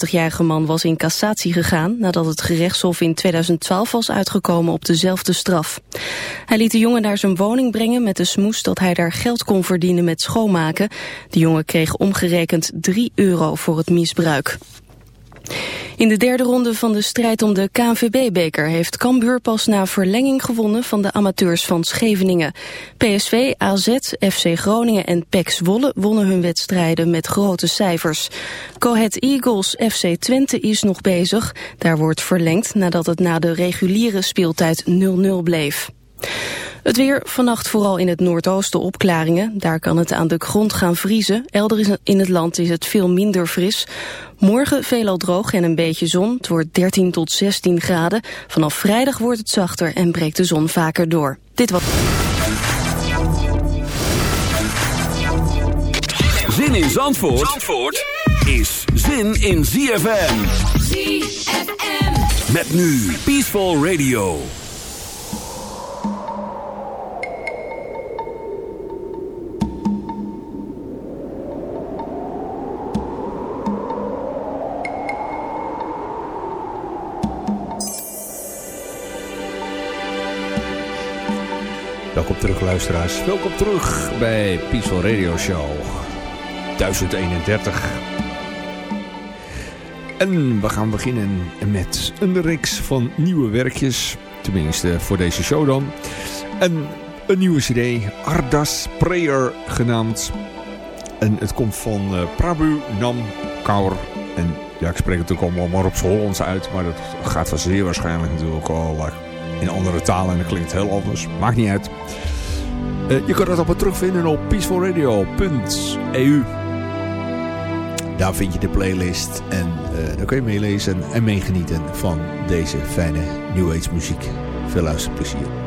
De 50-jarige man was in cassatie gegaan nadat het gerechtshof in 2012 was uitgekomen op dezelfde straf. Hij liet de jongen naar zijn woning brengen met de smoes dat hij daar geld kon verdienen met schoonmaken. De jongen kreeg omgerekend 3 euro voor het misbruik. In de derde ronde van de strijd om de KNVB-beker heeft Cambuur pas na verlenging gewonnen van de amateurs van Scheveningen. PSV, AZ, FC Groningen en PEC Zwolle wonnen hun wedstrijden met grote cijfers. Cohet Eagles FC Twente is nog bezig. Daar wordt verlengd nadat het na de reguliere speeltijd 0-0 bleef. Het weer, vannacht vooral in het noordoosten opklaringen. Daar kan het aan de grond gaan vriezen. Elders in het land is het veel minder fris. Morgen veelal droog en een beetje zon. Het wordt 13 tot 16 graden. Vanaf vrijdag wordt het zachter en breekt de zon vaker door. Dit was... Zin in Zandvoort, Zandvoort is zin in ZFM. ZFM. Met nu Peaceful Radio. Welkom terug bij Peaceful Radio Show 1031. En we gaan beginnen met een reeks van nieuwe werkjes. Tenminste voor deze show dan. En een nieuwe cd, Ardas Prayer genaamd. En het komt van uh, Prabu Nam Kaur. En ja, ik spreek het ook allemaal maar op z'n Hollands uit. Maar dat gaat van zeer waarschijnlijk natuurlijk al uh, in andere talen. En dat klinkt heel anders. Maakt niet uit. Uh, je kan het allemaal terugvinden op peacefulradio.eu. Daar vind je de playlist. En uh, daar kun je meelezen en meegenieten van deze fijne New Age muziek. Veel luisterplezier.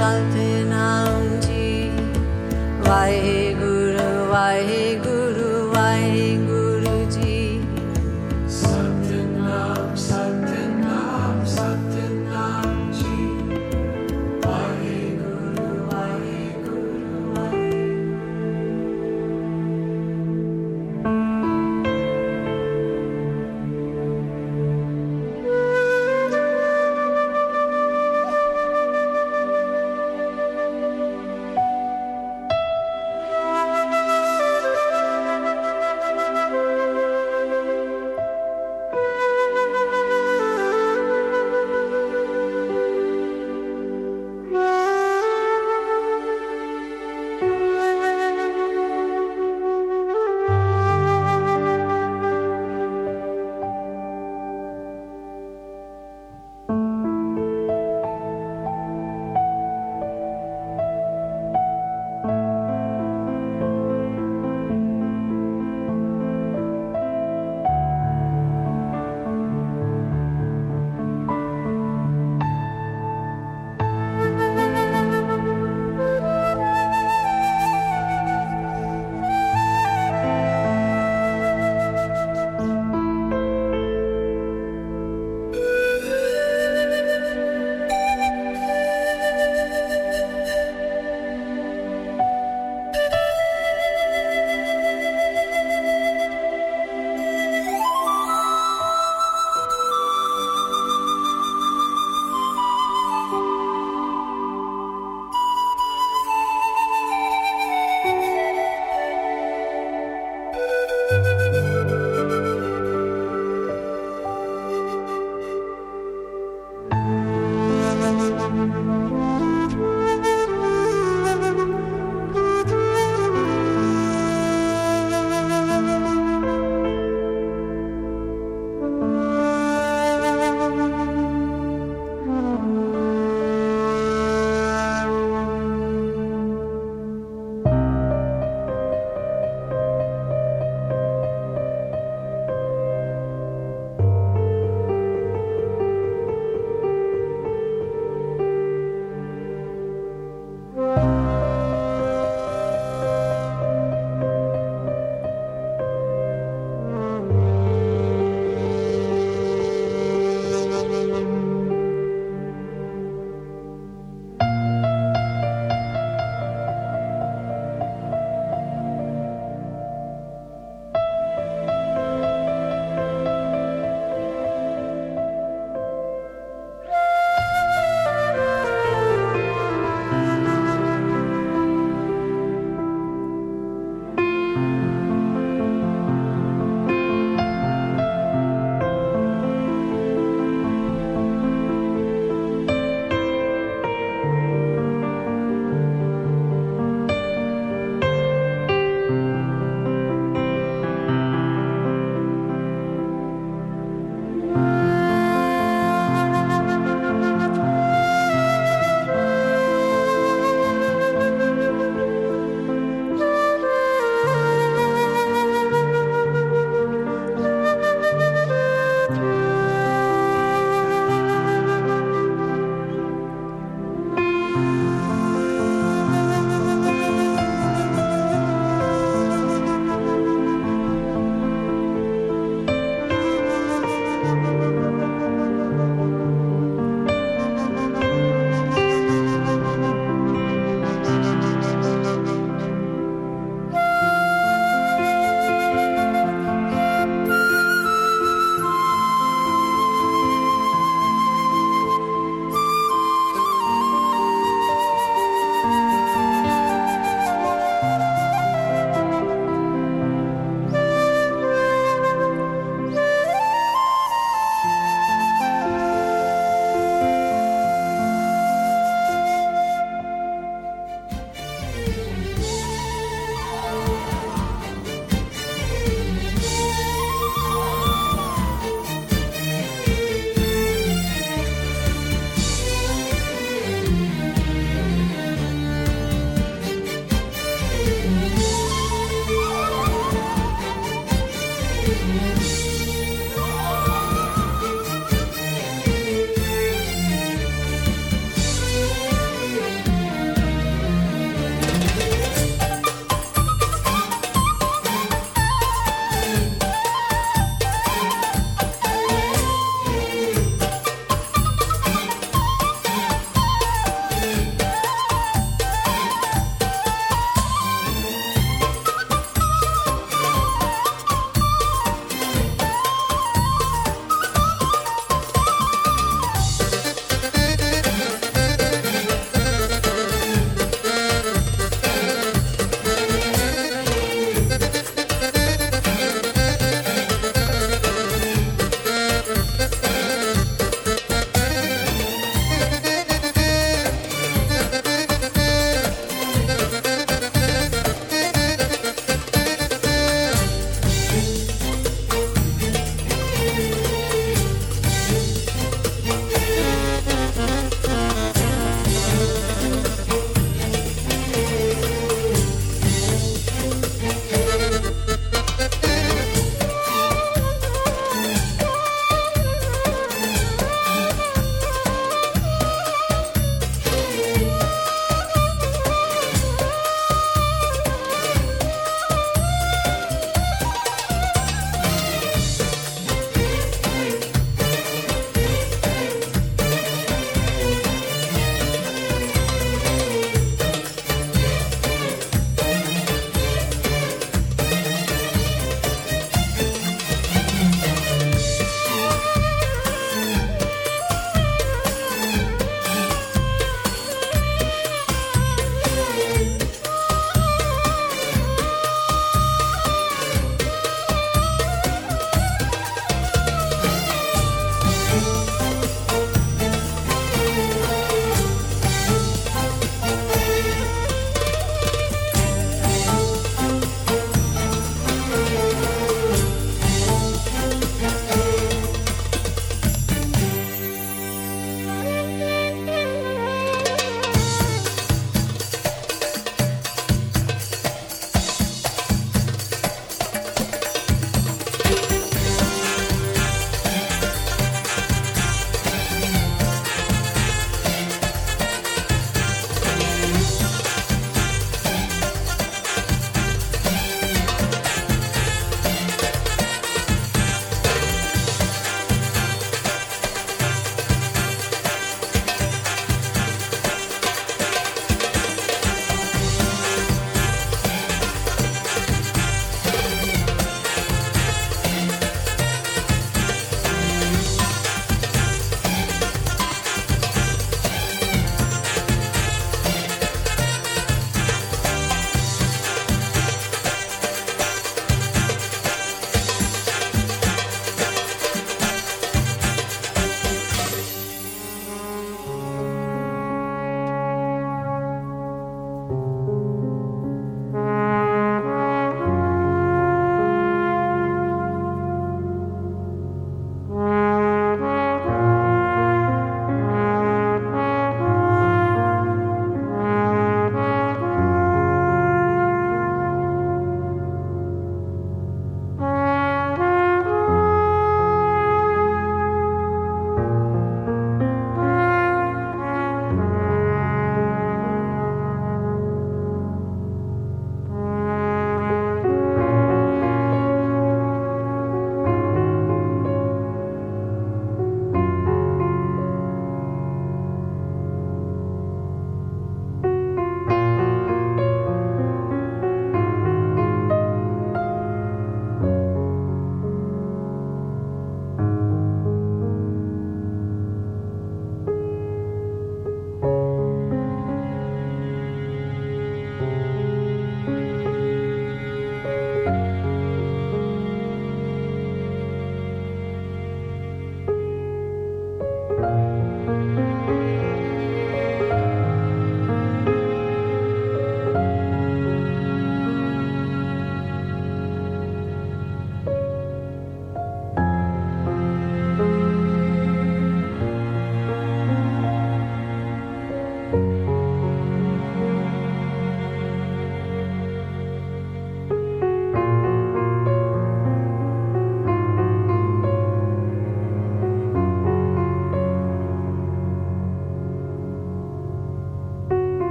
salve naum why?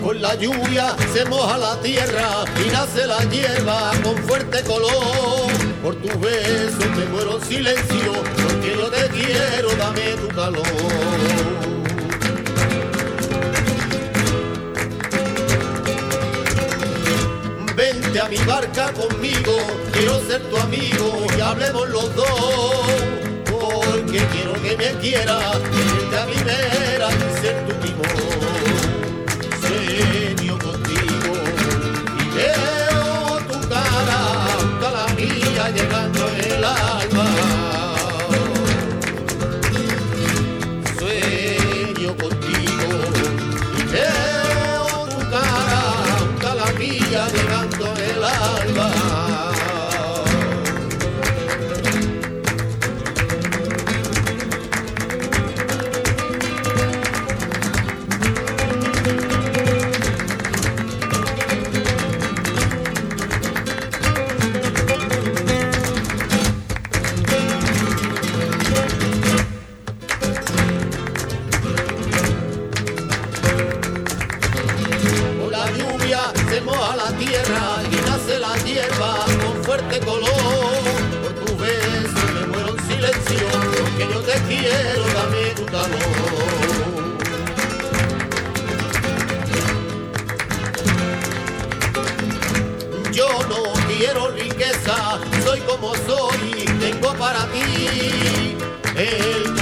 Con la lluvia se moja la tierra y nace la hierba con fuerte color. Por tu beso me muero en silencio, porque yo te quiero, dame tu calor. Vente a mi barca conmigo, quiero ser tu amigo y hablemos los dos. Porque quiero que me quieras, vente a mi vera y ser tu timón. hey.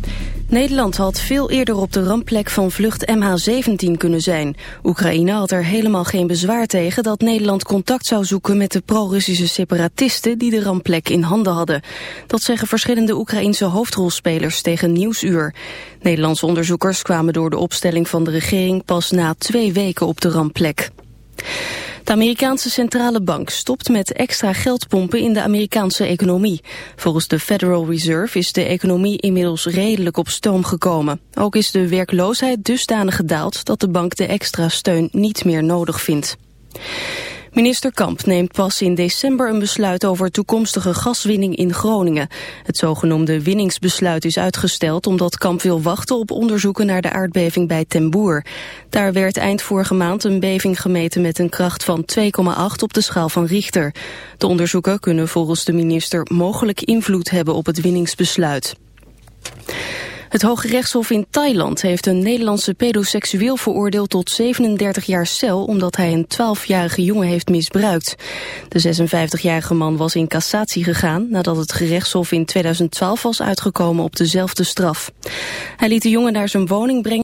Nederland had veel eerder op de rampplek van vlucht MH17 kunnen zijn. Oekraïne had er helemaal geen bezwaar tegen dat Nederland contact zou zoeken met de pro-Russische separatisten die de rampplek in handen hadden. Dat zeggen verschillende Oekraïnse hoofdrolspelers tegen Nieuwsuur. Nederlandse onderzoekers kwamen door de opstelling van de regering pas na twee weken op de rampplek. De Amerikaanse centrale bank stopt met extra geldpompen in de Amerikaanse economie. Volgens de Federal Reserve is de economie inmiddels redelijk op stoom gekomen. Ook is de werkloosheid dusdanig gedaald dat de bank de extra steun niet meer nodig vindt. Minister Kamp neemt pas in december een besluit over toekomstige gaswinning in Groningen. Het zogenoemde winningsbesluit is uitgesteld omdat Kamp wil wachten op onderzoeken naar de aardbeving bij Ten Boer. Daar werd eind vorige maand een beving gemeten met een kracht van 2,8 op de schaal van Richter. De onderzoeken kunnen volgens de minister mogelijk invloed hebben op het winningsbesluit. Het Hoge Rechtshof in Thailand heeft een Nederlandse pedoseksueel veroordeeld tot 37 jaar cel omdat hij een 12-jarige jongen heeft misbruikt. De 56-jarige man was in cassatie gegaan nadat het gerechtshof in 2012 was uitgekomen op dezelfde straf. Hij liet de jongen naar zijn woning brengen